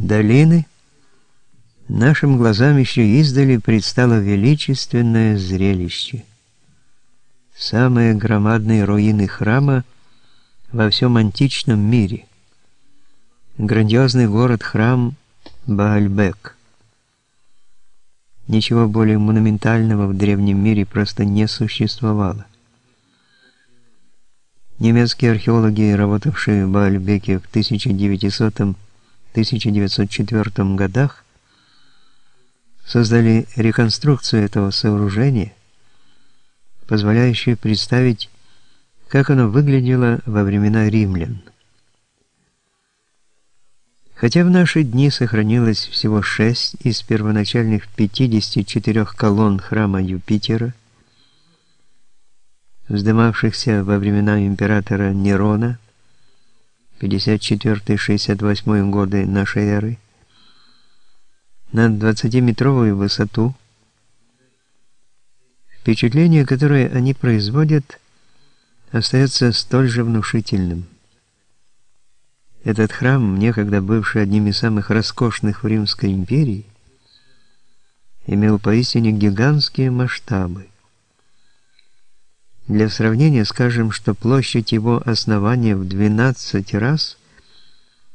долины нашим глазам еще издали предстало величественное зрелище. Самые громадные руины храма во всем античном мире. Грандиозный город-храм Баальбек. Ничего более монументального в древнем мире просто не существовало. Немецкие археологи, работавшие в Баальбеке в 1900-1904 годах, создали реконструкцию этого сооружения, позволяющую представить, как оно выглядело во времена римлян. Хотя в наши дни сохранилось всего шесть из первоначальных 54 колонн храма Юпитера, вздымавшихся во времена императора Нерона 54-68 годы нашей эры, на 20-метровую высоту. Впечатление, которое они производят, остается столь же внушительным. Этот храм, некогда бывший одним из самых роскошных в Римской империи, имел поистине гигантские масштабы. Для сравнения скажем, что площадь его основания в 12 раз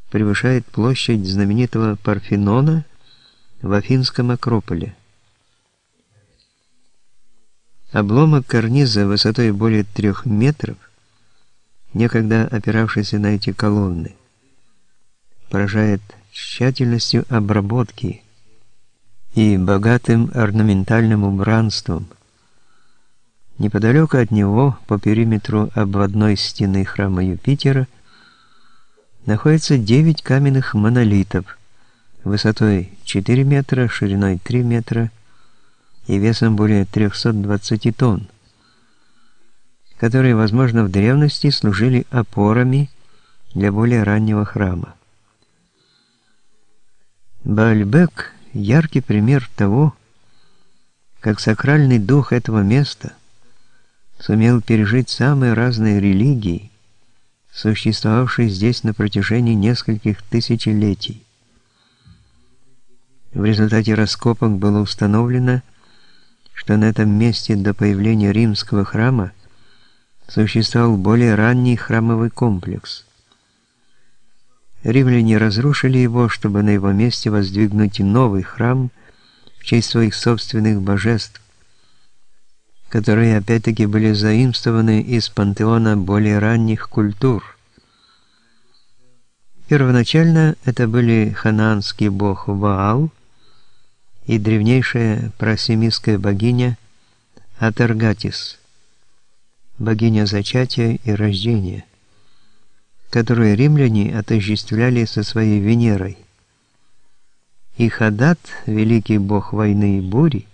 превышает площадь знаменитого Парфенона в Афинском Акрополе. Обломок карниза высотой более трех метров, некогда опиравшийся на эти колонны, поражает тщательностью обработки и богатым орнаментальным убранством – Неподалеку от него, по периметру обводной стены храма Юпитера, находится 9 каменных монолитов высотой 4 метра, шириной 3 метра и весом более 320 тонн, которые, возможно, в древности служили опорами для более раннего храма. Баальбек – яркий пример того, как сакральный дух этого места – сумел пережить самые разные религии, существовавшие здесь на протяжении нескольких тысячелетий. В результате раскопок было установлено, что на этом месте до появления римского храма существовал более ранний храмовый комплекс. Римляне разрушили его, чтобы на его месте воздвигнуть новый храм в честь своих собственных божеств, которые опять-таки были заимствованы из пантеона более ранних культур. Первоначально это были ханаанский бог Ваал и древнейшая просемистская богиня Атаргатис, богиня зачатия и рождения, которую римляне отождествляли со своей Венерой. И Хадат, великий бог войны и бури,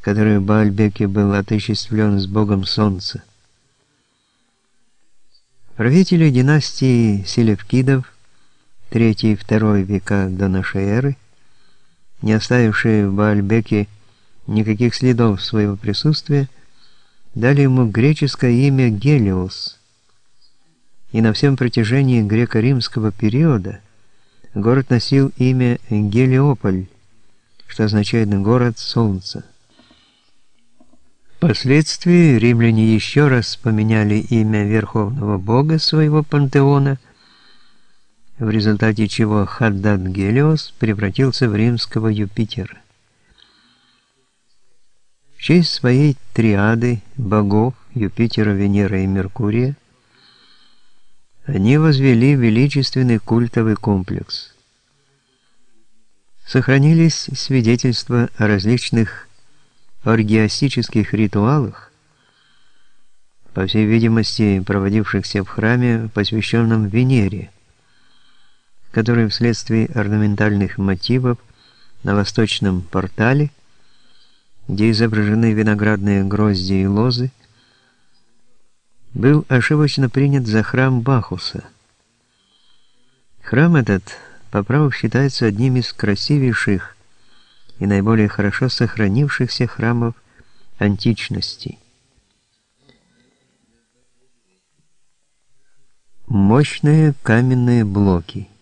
который в Баальбеке был отождествлен с богом солнца. Правители династии Селевкидов 3 и 2 века до нашей эры, не оставившие в Баальбеке никаких следов своего присутствия, дали ему греческое имя Гелиос. И на всем протяжении греко-римского периода город носил имя Гелиополь, что означает «город солнца». Впоследствии римляне еще раз поменяли имя верховного бога своего пантеона, в результате чего Хаддад Гелиос превратился в римского Юпитера. В честь своей триады богов Юпитера, Венеры и Меркурия они возвели величественный культовый комплекс. Сохранились свидетельства о различных оргиастических ритуалах, по всей видимости, проводившихся в храме, посвященном Венере, который вследствие орнаментальных мотивов на восточном портале, где изображены виноградные грозди и лозы, был ошибочно принят за храм Бахуса. Храм этот по праву считается одним из красивейших и наиболее хорошо сохранившихся храмов античности. Мощные каменные блоки –